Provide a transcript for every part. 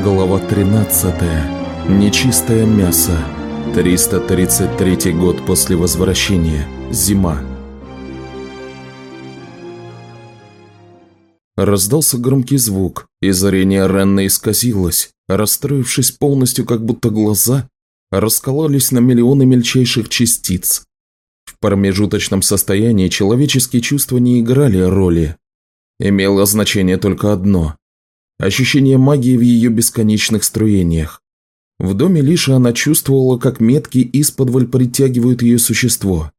Глава 13. Нечистое мясо. 333 год после возвращения. Зима. Раздался громкий звук, и зрение Ренна исказилось, расстроившись полностью, как будто глаза раскололись на миллионы мельчайших частиц. В промежуточном состоянии человеческие чувства не играли роли. Имело значение только одно ощущение магии в ее бесконечных струениях. В доме Лиши она чувствовала, как метки из-под притягивают ее существо.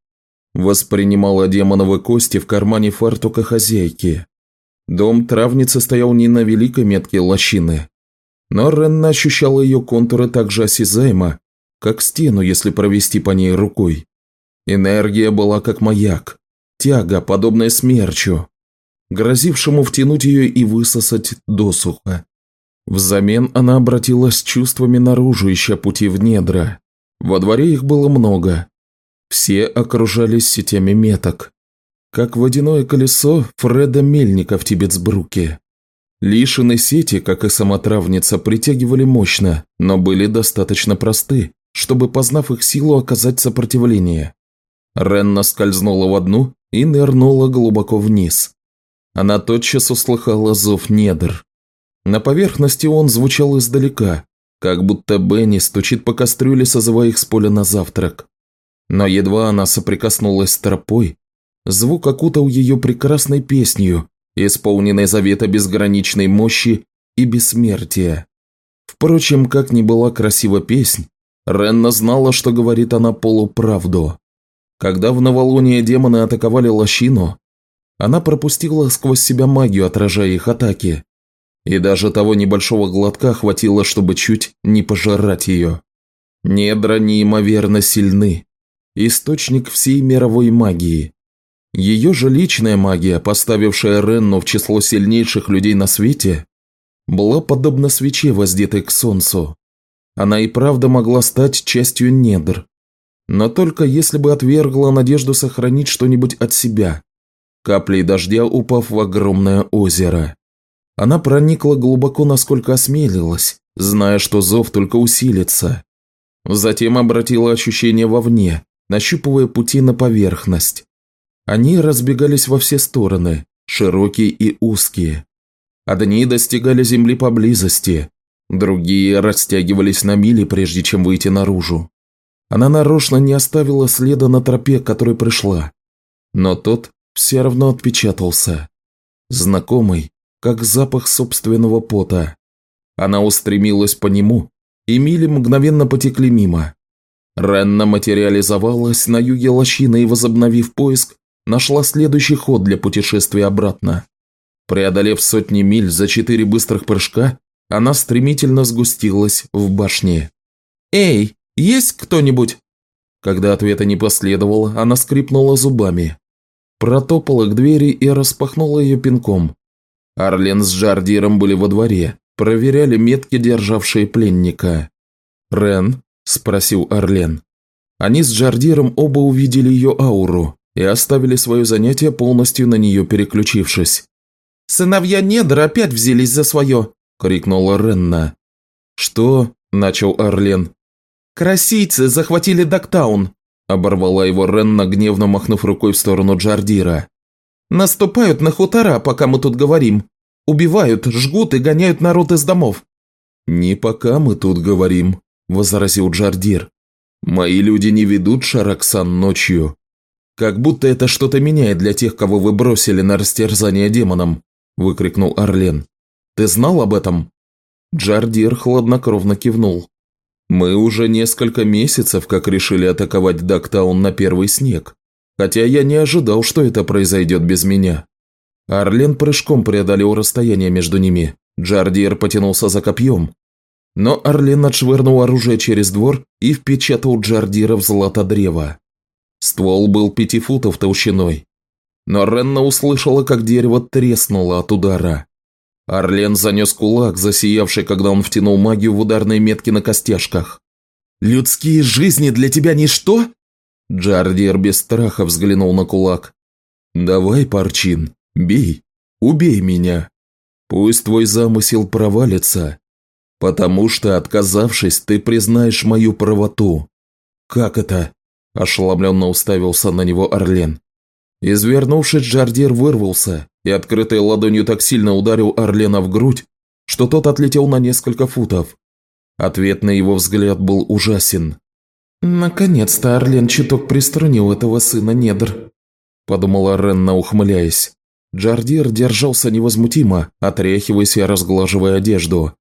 Воспринимала демоновы кости в кармане фартука хозяйки. Дом травницы стоял не на великой метке лощины. Но Ренна ощущала ее контуры так же осязаемо, как стену, если провести по ней рукой. Энергия была как маяк, тяга, подобная смерчу, грозившему втянуть ее и высосать досуха. Взамен она обратилась чувствами наружу, ища пути в недра. Во дворе их было много. Все окружались сетями меток. Как водяное колесо Фреда Мельника в Тибетсбруке. Лишины сети, как и сама травница, притягивали мощно, но были достаточно просты, чтобы, познав их силу, оказать сопротивление. Ренна скользнула в одну и нырнула глубоко вниз. Она тотчас услыхала зов недр. На поверхности он звучал издалека, как будто Бенни стучит по кастрюле, созывая их с поля на завтрак. Но едва она соприкоснулась с тропой, звук окутал ее прекрасной песнью, исполненной завета безграничной мощи и бессмертия. Впрочем, как ни была красива песнь, Ренна знала, что говорит она полуправду. Когда в новолуние демоны атаковали лощину, она пропустила сквозь себя магию, отражая их атаки. И даже того небольшого глотка хватило, чтобы чуть не пожрать ее. Недра неимоверно сильны. Источник всей мировой магии. Ее же личная магия, поставившая Ренну в число сильнейших людей на свете, была подобна свече, воздетой к солнцу. Она и правда могла стать частью недр. Но только если бы отвергла надежду сохранить что-нибудь от себя каплей дождя упав в огромное озеро. Она проникла глубоко, насколько осмелилась, зная, что зов только усилится. Затем обратила ощущение вовне, нащупывая пути на поверхность. Они разбегались во все стороны, широкие и узкие. Одни достигали земли поблизости, другие растягивались на мили, прежде чем выйти наружу. Она нарочно не оставила следа на тропе, которой пришла. Но тот все равно отпечатался. Знакомый, как запах собственного пота. Она устремилась по нему, и мили мгновенно потекли мимо. Ренна материализовалась на юге лощины и, возобновив поиск, нашла следующий ход для путешествия обратно. Преодолев сотни миль за четыре быстрых прыжка, она стремительно сгустилась в башне. «Эй, есть кто-нибудь?» Когда ответа не последовало, она скрипнула зубами протопала к двери и распахнула ее пинком. Арлен с Джардиром были во дворе, проверяли метки, державшие пленника. «Рен?» – спросил Арлен. Они с Джардиром оба увидели ее ауру и оставили свое занятие, полностью на нее переключившись. «Сыновья Недр опять взялись за свое!» – крикнула Ренна. «Что?» – начал Арлен. «Красийцы захватили Дактаун!» Оборвала его Ренна, гневно махнув рукой в сторону Джардира. «Наступают на хутора, пока мы тут говорим. Убивают, жгут и гоняют народ из домов». «Не пока мы тут говорим», – возразил Джардир. «Мои люди не ведут Шараксан ночью. Как будто это что-то меняет для тех, кого вы бросили на растерзание демонам», – выкрикнул Орлен. «Ты знал об этом?» Джардир хладнокровно кивнул. Мы уже несколько месяцев как решили атаковать Дактаун на первый снег, хотя я не ожидал, что это произойдет без меня. Арлен прыжком преодолел расстояние между ними, Джардиер потянулся за копьем. Но Арлен отшвырнул оружие через двор и впечатал Джардира в златодрево. Ствол был пяти футов толщиной. Но Ренна услышала, как дерево треснуло от удара. Орлен занес кулак, засиявший, когда он втянул магию в ударные метки на костяшках. «Людские жизни для тебя ничто?» Джардиер без страха взглянул на кулак. «Давай, Парчин, бей, убей меня. Пусть твой замысел провалится, Потому что, отказавшись, ты признаешь мою правоту. Как это? Ошеломленно уставился на него Орлен. Извернувшись, Джардир вырвался и открытой ладонью так сильно ударил Орлена в грудь, что тот отлетел на несколько футов. Ответ на его взгляд был ужасен. «Наконец-то Орлен чуток приструнил этого сына недр», – подумала Ренна, ухмыляясь. Джардир держался невозмутимо, отряхиваясь и разглаживая одежду.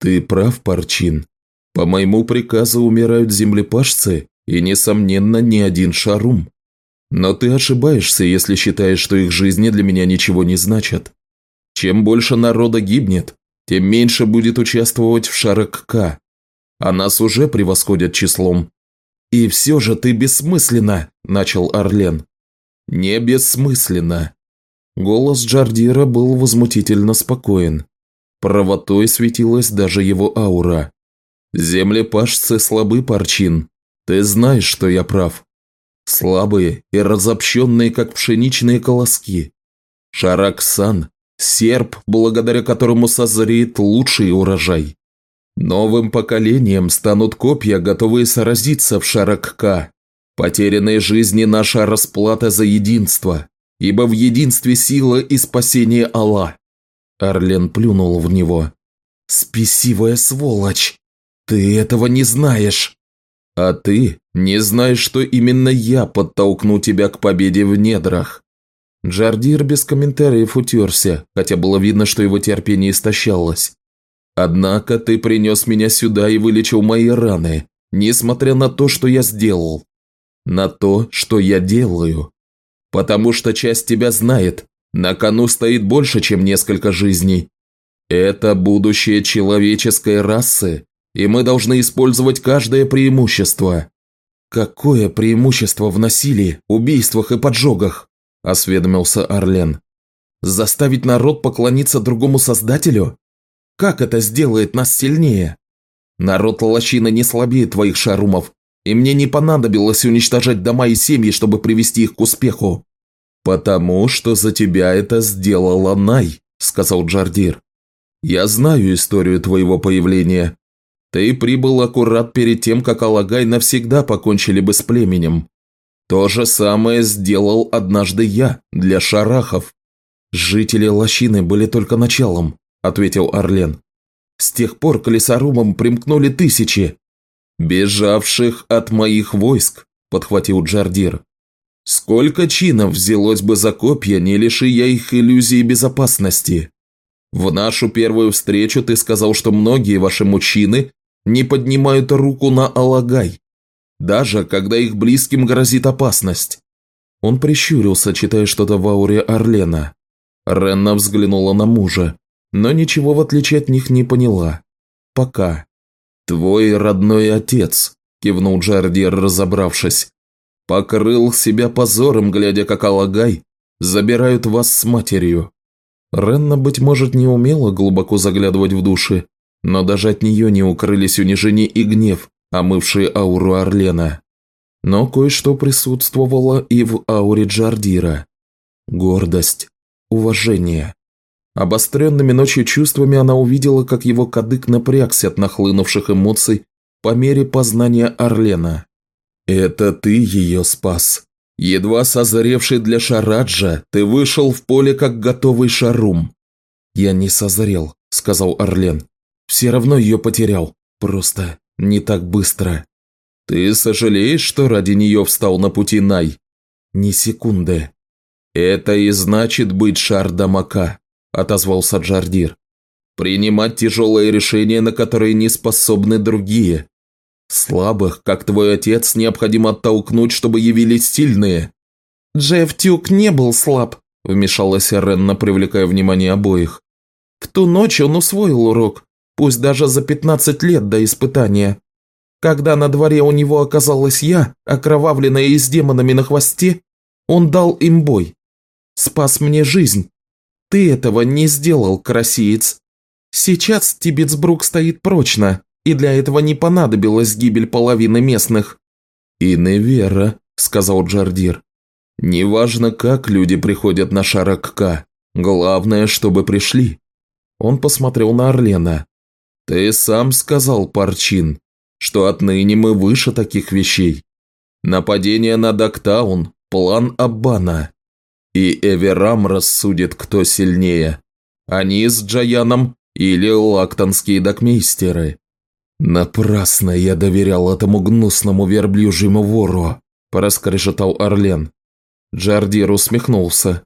«Ты прав, Парчин. По моему приказу умирают землепашцы и, несомненно, не один шарум. Но ты ошибаешься, если считаешь, что их жизни для меня ничего не значат. Чем больше народа гибнет, тем меньше будет участвовать в Шарак-К. А нас уже превосходят числом. И все же ты бессмысленно, начал Орлен. Не бессмысленно. Голос Джардира был возмутительно спокоен. Правотой светилась даже его аура. Землепашцы слабы, Парчин. Ты знаешь, что я прав. Слабые и разобщенные, как пшеничные колоски. Шараксан – серп, благодаря которому созреет лучший урожай. Новым поколением станут копья, готовые сразиться в Шаракка. Потерянные жизни – наша расплата за единство, ибо в единстве сила и спасение Аллах. Арлен плюнул в него. «Спесивая сволочь! Ты этого не знаешь!» А ты не знаешь, что именно я подтолкну тебя к победе в недрах. Джардир без комментариев утерся, хотя было видно, что его терпение истощалось. Однако ты принес меня сюда и вылечил мои раны, несмотря на то, что я сделал. На то, что я делаю. Потому что часть тебя знает, на кону стоит больше, чем несколько жизней. Это будущее человеческой расы, и мы должны использовать каждое преимущество». «Какое преимущество в насилии, убийствах и поджогах?» – осведомился Орлен. «Заставить народ поклониться другому создателю? Как это сделает нас сильнее? Народ лощины не слабее твоих шарумов, и мне не понадобилось уничтожать дома и семьи, чтобы привести их к успеху». «Потому что за тебя это сделала Най», – сказал Джардир. «Я знаю историю твоего появления, ты прибыл аккурат перед тем, как Алагай навсегда покончили бы с племенем. То же самое сделал однажды я для шарахов. Жители лощины были только началом, ответил Орлен. С тех пор к лесорубам примкнули тысячи. Бежавших от моих войск, подхватил Джардир. Сколько чинов взялось бы за копья, не лиши я их иллюзии безопасности? В нашу первую встречу ты сказал, что многие ваши мужчины не поднимают руку на Алагай, даже когда их близким грозит опасность. Он прищурился, читая что-то в ауре Орлена. Ренна взглянула на мужа, но ничего в отличие от них не поняла. Пока. «Твой родной отец», – кивнул Джардир, разобравшись, – «покрыл себя позором, глядя, как Алагай забирают вас с матерью». Ренна, быть может, не умела глубоко заглядывать в души, но даже от нее не укрылись унижение и гнев, омывшие ауру Орлена. Но кое-что присутствовало и в ауре Джардира. Гордость, уважение. Обостренными ночью чувствами она увидела, как его кадык напрягся от нахлынувших эмоций по мере познания Орлена. «Это ты ее спас. Едва созревший для Шараджа, ты вышел в поле как готовый шарум». «Я не созрел», – сказал Орлен. Все равно ее потерял. Просто не так быстро. Ты сожалеешь, что ради нее встал на пути Най? Ни секунды. Это и значит быть Шардамака, отозвался Джардир. Принимать тяжелые решения, на которые не способны другие. Слабых, как твой отец, необходимо оттолкнуть, чтобы явились сильные. Джефф Тюк не был слаб, вмешалась Ренна, привлекая внимание обоих. В ту ночь он усвоил урок пусть даже за 15 лет до испытания. Когда на дворе у него оказалась я, окровавленная и с демонами на хвосте, он дал им бой. Спас мне жизнь. Ты этого не сделал, красиец. Сейчас Тибетсбрук стоит прочно, и для этого не понадобилась гибель половины местных. «И невера», – сказал Джардир. «Неважно, как люди приходят на Шаракка, главное, чтобы пришли». Он посмотрел на Орлена. Ты сам сказал, Парчин, что отныне мы выше таких вещей. Нападение на Дактаун – план Аббана. И Эверам рассудит, кто сильнее. Они с Джаяном или лактонские докмейстеры. Напрасно я доверял этому гнусному верблюжьему вору, проскрешетал Орлен. Джардир усмехнулся.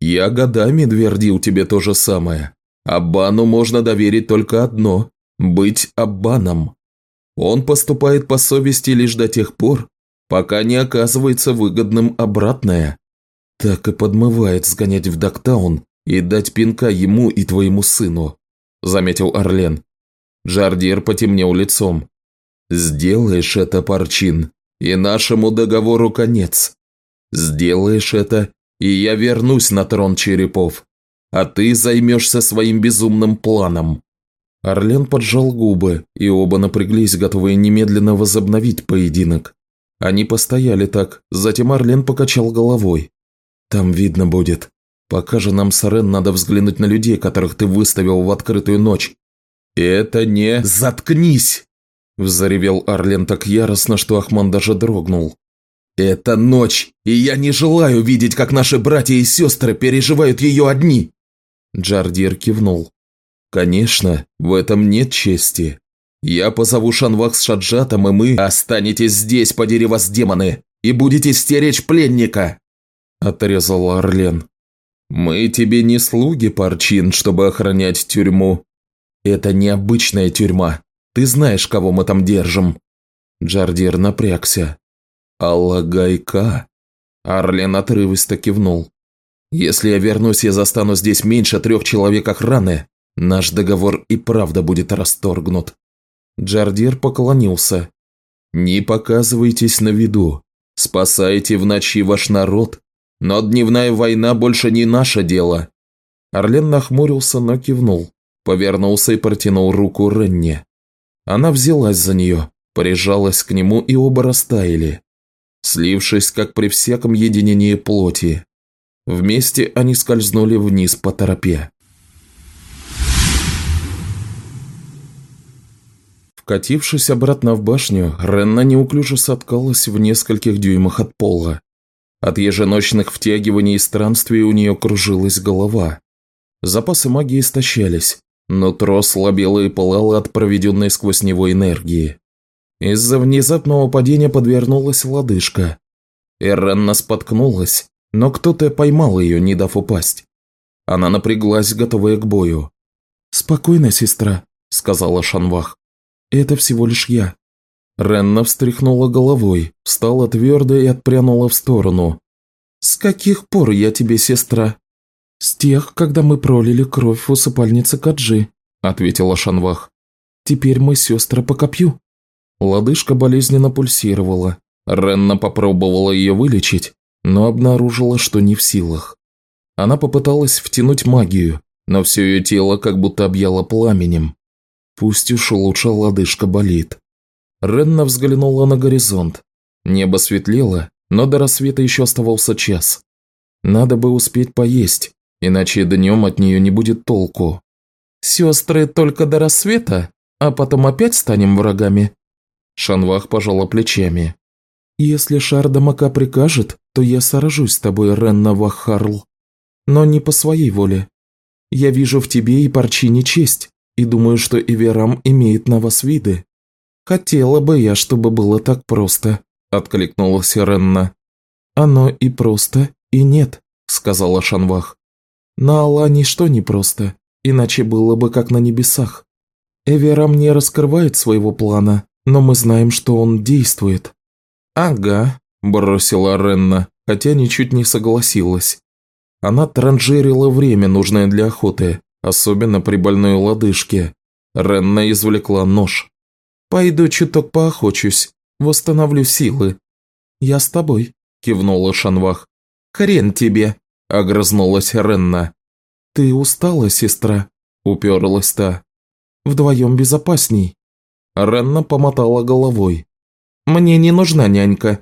Я годами твердил тебе то же самое. Аббану можно доверить только одно – быть Аббаном. Он поступает по совести лишь до тех пор, пока не оказывается выгодным обратное. Так и подмывает сгонять в Доктаун и дать пинка ему и твоему сыну», – заметил Орлен. Джардир потемнел лицом. «Сделаешь это, Парчин, и нашему договору конец. Сделаешь это, и я вернусь на трон черепов, а ты займешься своим безумным планом». Орлен поджал губы, и оба напряглись, готовые немедленно возобновить поединок. Они постояли так, затем Орлен покачал головой. «Там видно будет. Пока же нам с Рен надо взглянуть на людей, которых ты выставил в открытую ночь». «Это не...» «Заткнись!» – взоревел Орлен так яростно, что Ахман даже дрогнул. «Это ночь, и я не желаю видеть, как наши братья и сестры переживают ее одни!» Джардир кивнул. «Конечно, в этом нет чести. Я позову Шанвах с Шаджатом, и мы останетесь здесь, подери вас, демоны, и будете стеречь пленника!» Отрезал Орлен. «Мы тебе не слуги, Парчин, чтобы охранять тюрьму. Это необычная тюрьма. Ты знаешь, кого мы там держим». Джардир напрягся. «Аллагайка?» Орлен отрывисто кивнул. «Если я вернусь, я застану здесь меньше трех человек охраны. Наш договор и правда будет расторгнут». Джардир поклонился. «Не показывайтесь на виду. Спасайте в ночи ваш народ. Но дневная война больше не наше дело». Орлен нахмурился, но кивнул. Повернулся и протянул руку Ренне. Она взялась за нее, прижалась к нему и оба растаяли слившись, как при всяком единении плоти. Вместе они скользнули вниз по торопе. Вкатившись обратно в башню, Ренна неуклюже соткалась в нескольких дюймах от пола. От еженочных втягиваний и странствий у нее кружилась голова. Запасы магии истощались, но трос слабело и пылало от проведенной сквозь него энергии. Из-за внезапного падения подвернулась лодыжка. Эренна споткнулась, но кто-то поймал ее, не дав упасть. Она напряглась, готовая к бою. «Спокойно, сестра», – сказала Шанвах. «Это всего лишь я». Ренна встряхнула головой, встала твердо и отпрянула в сторону. «С каких пор я тебе сестра?» «С тех, когда мы пролили кровь в усыпальнице Каджи», – ответила Шанвах. «Теперь мы сестры по копью». Лодыжка болезненно пульсировала. Ренна попробовала ее вылечить, но обнаружила, что не в силах. Она попыталась втянуть магию, но все ее тело как будто объяло пламенем. Пусть уж лучше лодыжка болит. Ренна взглянула на горизонт. Небо светлело, но до рассвета еще оставался час. Надо бы успеть поесть, иначе днем от нее не будет толку. «Сестры только до рассвета, а потом опять станем врагами?» Шанвах пожала плечами. «Если Шарда Мака прикажет, то я сражусь с тобой, Ренна Вахарл. Но не по своей воле. Я вижу в тебе и Парчине честь, и думаю, что Иверам имеет на вас виды. Хотела бы я, чтобы было так просто», – откликнулась Ренна. «Оно и просто, и нет», – сказала Шанвах. «На Алла ничто не просто, иначе было бы как на небесах. Эверам не раскрывает своего плана, но мы знаем, что он действует». «Ага», – бросила Ренна, хотя ничуть не согласилась. Она транжирила время, нужное для охоты, особенно при больной лодыжке. Ренна извлекла нож. «Пойду чуток поохочусь, восстановлю силы». «Я с тобой», – кивнула Шанвах. «Хрен тебе», – огрызнулась Ренна. «Ты устала, сестра?» – уперлась та. «Вдвоем безопасней». Ренна помотала головой. «Мне не нужна нянька.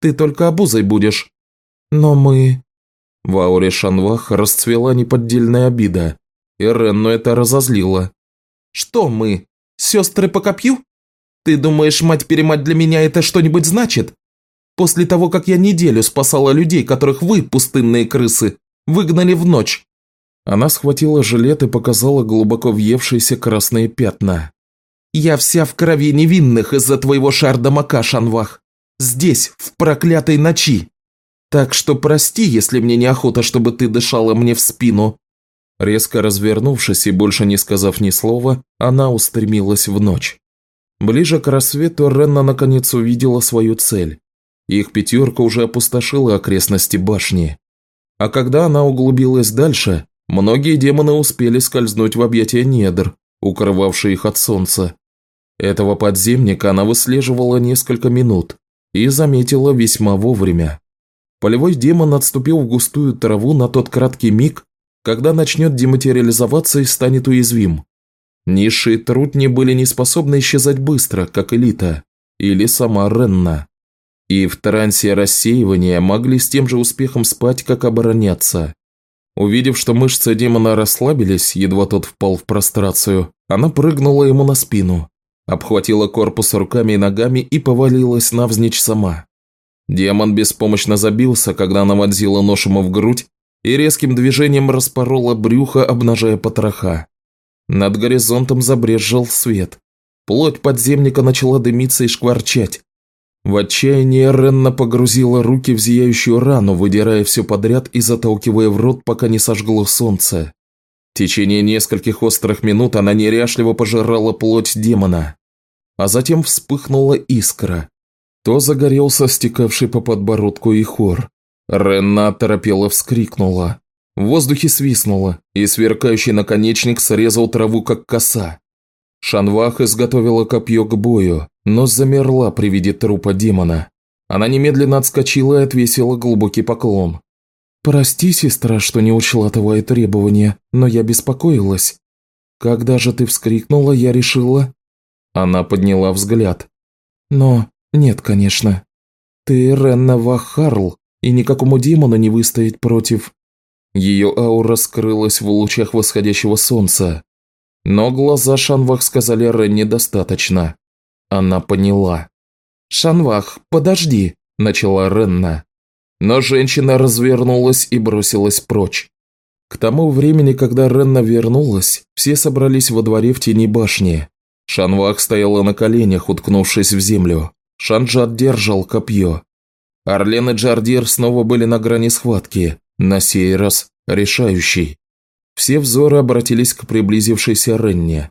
Ты только обузой будешь». «Но мы...» В ауре Шанвах расцвела неподдельная обида, и Ренну это разозлило. «Что мы? Сестры по копью? Ты думаешь, мать-перемать для меня это что-нибудь значит? После того, как я неделю спасала людей, которых вы, пустынные крысы, выгнали в ночь». Она схватила жилет и показала глубоко въевшиеся красные пятна. «Я вся в крови невинных из-за твоего шардамака, Шанвах. Здесь, в проклятой ночи. Так что прости, если мне неохота, чтобы ты дышала мне в спину». Резко развернувшись и больше не сказав ни слова, она устремилась в ночь. Ближе к рассвету Ренна наконец увидела свою цель. Их пятерка уже опустошила окрестности башни. А когда она углубилась дальше, многие демоны успели скользнуть в объятия недр, укрывавшие их от солнца. Этого подземника она выслеживала несколько минут и заметила весьма вовремя. Полевой демон отступил в густую траву на тот краткий миг, когда начнет дематериализоваться и станет уязвим. Низшие трутни были не способны исчезать быстро, как элита, или сама Ренна. И в трансе рассеивания могли с тем же успехом спать, как обороняться. Увидев, что мышцы демона расслабились, едва тот впал в прострацию, она прыгнула ему на спину, обхватила корпус руками и ногами и повалилась навзничь сама. Демон беспомощно забился, когда она вонзила нож ему в грудь и резким движением распорола брюхо, обнажая потроха. Над горизонтом забрезжил свет. Плоть подземника начала дымиться и шкварчать. В отчаянии Ренна погрузила руки в зияющую рану, выдирая все подряд и заталкивая в рот, пока не сожгло солнце. В течение нескольких острых минут она неряшливо пожирала плоть демона. А затем вспыхнула искра. То загорелся стекавший по подбородку и хор. Ренна торопела вскрикнула. В воздухе свистнула, и сверкающий наконечник срезал траву, как коса. Шанвах изготовила копье к бою, но замерла при виде трупа демона. Она немедленно отскочила и отвесила глубокий поклон. «Прости, сестра, что не учла твои требования, но я беспокоилась. Когда же ты вскрикнула, я решила...» Она подняла взгляд. «Но нет, конечно. Ты Ренна Вахарл, и никакому демону не выстоять против...» Ее аура скрылась в лучах восходящего солнца. Но глаза Шанвах сказали Ренне достаточно. Она поняла. «Шанвах, подожди», – начала Ренна. Но женщина развернулась и бросилась прочь. К тому времени, когда Ренна вернулась, все собрались во дворе в тени башни. Шанвах стояла на коленях, уткнувшись в землю. Шанджат держал копье. Орлен и Джардир снова были на грани схватки, на сей раз решающий. Все взоры обратились к приблизившейся Ренне.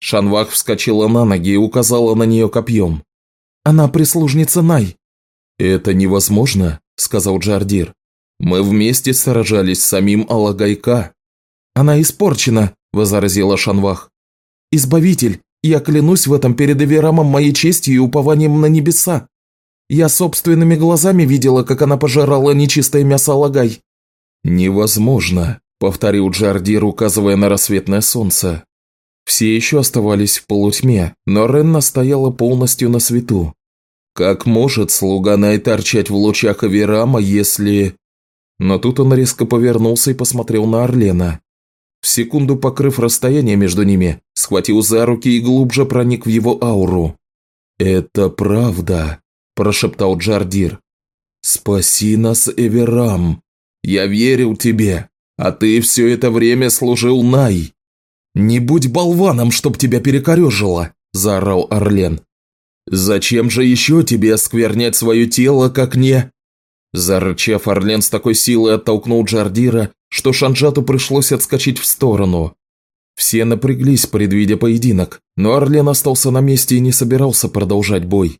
Шанвах вскочила на ноги и указала на нее копьем. «Она прислужница Най». «Это невозможно», – сказал Джардир. «Мы вместе сражались с самим Алагайка». «Она испорчена», – возразила Шанвах. «Избавитель, я клянусь в этом перед Эверамом моей честью и упованием на небеса. Я собственными глазами видела, как она пожирала нечистое мясо Алагай». «Невозможно», – повторил Джардир, указывая на рассветное солнце. Все еще оставались в полутьме, но Ренна стояла полностью на свету. Как может слуга Най торчать в лучах Аверама, если... Но тут он резко повернулся и посмотрел на Орлена. В секунду покрыв расстояние между ними, схватил за руки и глубже проник в его ауру. «Это правда», – прошептал Джардир. «Спаси нас, Эверам. Я верил тебе, а ты все это время служил Най». «Не будь болваном, чтоб тебя перекорежило!» – заорал Орлен. «Зачем же еще тебе осквернять свое тело, как не...» Зарычав, Орлен с такой силой оттолкнул Джардира, что Шанджату пришлось отскочить в сторону. Все напряглись, предвидя поединок, но Орлен остался на месте и не собирался продолжать бой.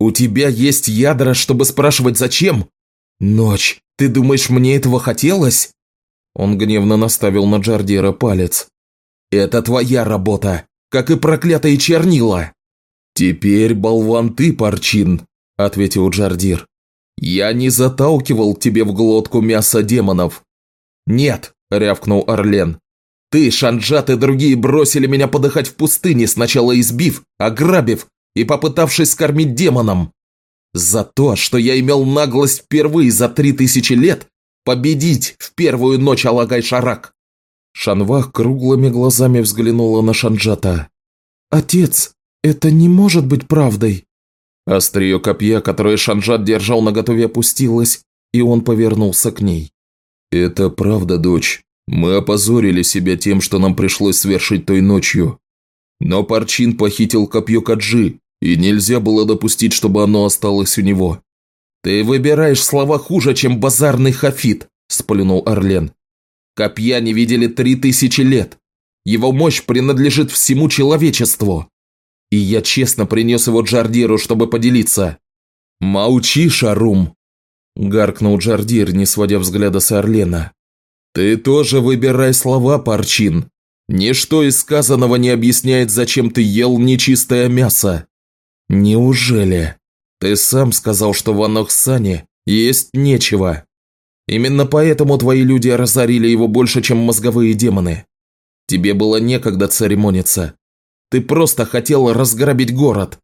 «У тебя есть ядра, чтобы спрашивать, зачем?» «Ночь, ты думаешь, мне этого хотелось?» Он гневно наставил на Джардира палец. «Это твоя работа, как и проклятые чернила!» «Теперь, болван, ты, Парчин», – ответил Джардир. «Я не заталкивал тебе в глотку мясо демонов». «Нет», – рявкнул Орлен. «Ты, Шанджат и другие бросили меня подыхать в пустыне, сначала избив, ограбив и попытавшись скормить демонам. За то, что я имел наглость впервые за три тысячи лет победить в первую ночь Алагай-Шарак. Шанвах круглыми глазами взглянула на Шанджата. «Отец, это не может быть правдой!» Острие копья, которое Шанжат держал наготове, опустилось, и он повернулся к ней. «Это правда, дочь. Мы опозорили себя тем, что нам пришлось совершить той ночью. Но Парчин похитил копье Каджи, и нельзя было допустить, чтобы оно осталось у него». «Ты выбираешь слова хуже, чем базарный хафит», – сплюнул Орлен. «Копья не видели три тысячи лет. Его мощь принадлежит всему человечеству. И я честно принес его Джардиру, чтобы поделиться». «Молчи, Шарум!» – гаркнул Джардир, не сводя взгляда с Орлена. «Ты тоже выбирай слова, Парчин. Ничто из сказанного не объясняет, зачем ты ел нечистое мясо». «Неужели? Ты сам сказал, что в Анохсане есть нечего. Именно поэтому твои люди разорили его больше, чем мозговые демоны. Тебе было некогда церемониться. Ты просто хотел разграбить город.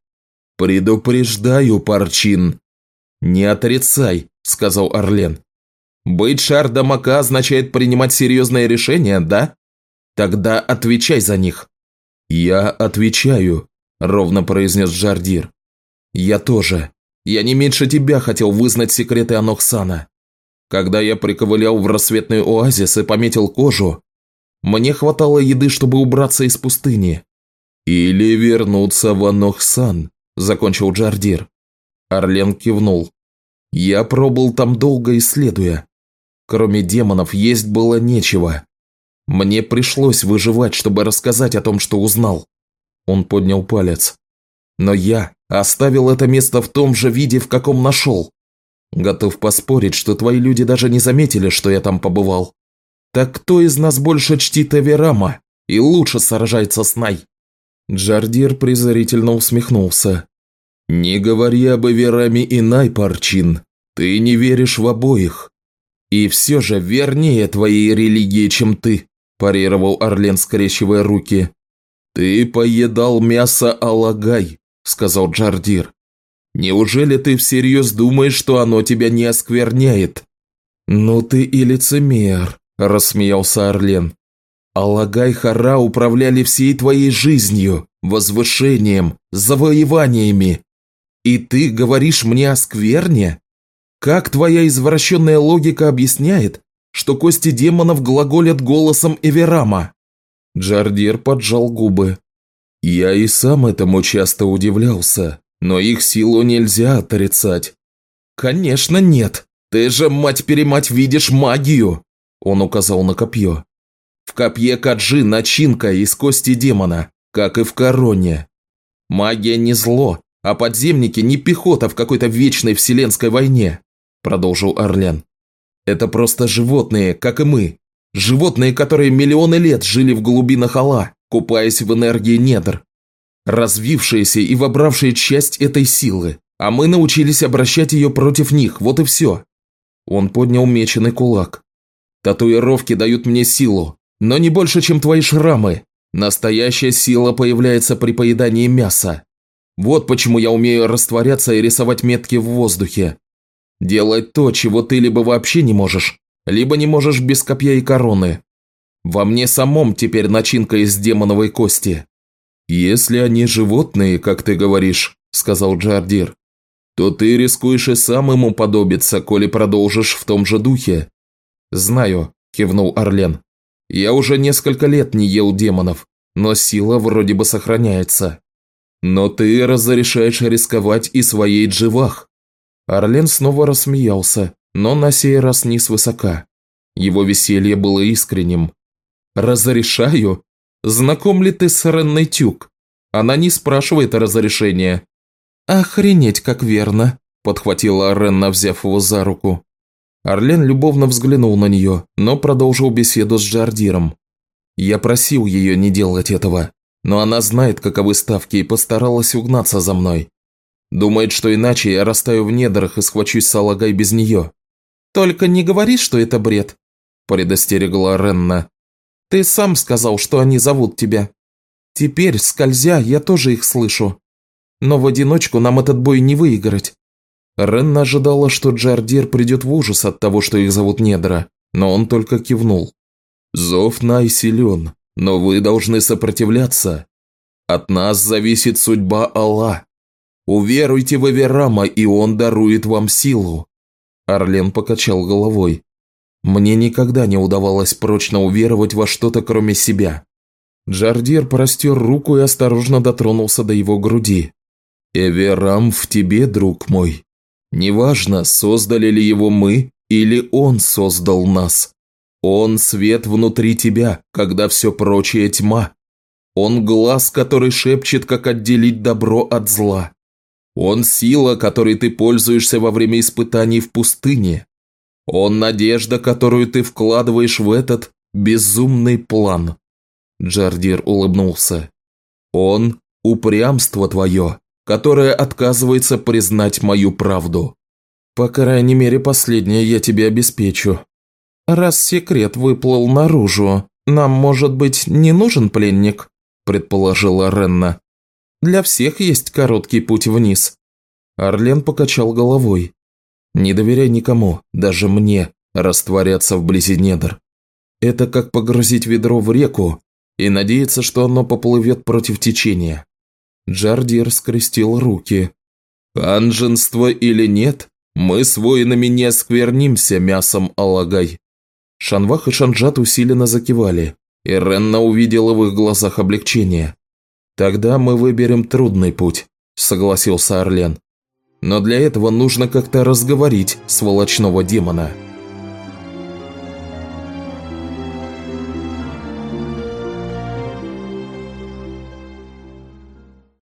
Предупреждаю, Парчин. Не отрицай, сказал Орлен. Быть Шардамака означает принимать серьезные решения, да? Тогда отвечай за них. Я отвечаю, ровно произнес Джардир. Я тоже. Я не меньше тебя хотел вызнать секреты Анохсана. Когда я приковылял в рассветный оазис и пометил кожу, мне хватало еды, чтобы убраться из пустыни. Или вернуться в Анохсан, закончил Джардир. Орлен кивнул. Я пробыл там долго исследуя. Кроме демонов есть было нечего. Мне пришлось выживать, чтобы рассказать о том, что узнал. Он поднял палец. Но я оставил это место в том же виде, в каком нашел. Готов поспорить, что твои люди даже не заметили, что я там побывал. Так кто из нас больше чтит Эверама и лучше сражается с Най?» Джардир презрительно усмехнулся. «Не говори об Эвераме и Най, Парчин. Ты не веришь в обоих. И все же вернее твоей религии, чем ты», парировал Орлен, скрещивая руки. «Ты поедал мясо Алагай», – сказал Джардир. «Неужели ты всерьез думаешь, что оно тебя не оскверняет?» «Ну ты и лицемер», рассмеялся Орлен. Алагай Хара управляли всей твоей жизнью, возвышением, завоеваниями. И ты говоришь мне о скверне? Как твоя извращенная логика объясняет, что кости демонов глаголят голосом Эверама?» Джардир поджал губы. «Я и сам этому часто удивлялся, но их силу нельзя отрицать». «Конечно нет. Ты же, мать-перемать, видишь магию!» Он указал на копье. В копье Каджи начинка из кости демона, как и в короне. Магия не зло, а подземники не пехота в какой-то вечной вселенской войне, продолжил Орлен. Это просто животные, как и мы. Животные, которые миллионы лет жили в глубинах Алла, купаясь в энергии недр. Развившиеся и вобравшие часть этой силы, а мы научились обращать ее против них, вот и все. Он поднял меченый кулак. Татуировки дают мне силу, но не больше, чем твои шрамы. Настоящая сила появляется при поедании мяса. Вот почему я умею растворяться и рисовать метки в воздухе. Делать то, чего ты либо вообще не можешь, либо не можешь без копья и короны. Во мне самом теперь начинка из демоновой кости. Если они животные, как ты говоришь, сказал Джардир, то ты рискуешь и сам ему подобиться, коли продолжишь в том же духе. «Знаю», – кивнул Орлен. «Я уже несколько лет не ел демонов, но сила вроде бы сохраняется. Но ты разрешаешь рисковать и своей дживах». Орлен снова рассмеялся, но на сей раз не свысока. Его веселье было искренним. «Разрешаю? Знаком ли ты с Ренной Тюк? Она не спрашивает разрешения». «Охренеть, как верно», – подхватила Ренна, взяв его за руку. Орлен любовно взглянул на нее, но продолжил беседу с Джардиром. Я просил ее не делать этого, но она знает, каковы ставки, и постаралась угнаться за мной. Думает, что иначе я растаю в недрах и схвачусь с Алагай без нее. «Только не говори, что это бред», – предостерегла Ренна. «Ты сам сказал, что они зовут тебя. Теперь, скользя, я тоже их слышу. Но в одиночку нам этот бой не выиграть. Ренна ожидала, что Джардир придет в ужас от того, что их зовут Недра, но он только кивнул. «Зов Най силен, но вы должны сопротивляться». От нас зависит судьба Алла. Уверуйте в Эверама, и он дарует вам силу». Орлен покачал головой. «Мне никогда не удавалось прочно уверовать во что-то, кроме себя». Джардир простер руку и осторожно дотронулся до его груди. «Эверам в тебе, друг мой. Неважно, создали ли его мы или он создал нас. Он свет внутри тебя, когда все прочее тьма. Он глаз, который шепчет, как отделить добро от зла. Он сила, которой ты пользуешься во время испытаний в пустыне. Он надежда, которую ты вкладываешь в этот безумный план. Джардир улыбнулся. Он – упрямство твое, которое отказывается признать мою правду. По крайней мере, последнее я тебе обеспечу. Раз секрет выплыл наружу, нам, может быть, не нужен пленник, предположила Ренна. Для всех есть короткий путь вниз. Орлен покачал головой. Не доверяй никому, даже мне, растворяться вблизи недр. Это как погрузить ведро в реку и надеяться, что оно поплывет против течения. Джардир скрестил руки. «Анженство или нет, мы с воинами не осквернимся мясом Алагай». Шанвах и Шанджат усиленно закивали, и Ренна увидела в их глазах облегчение. «Тогда мы выберем трудный путь», – согласился Орлен. «Но для этого нужно как-то разговорить сволочного демона».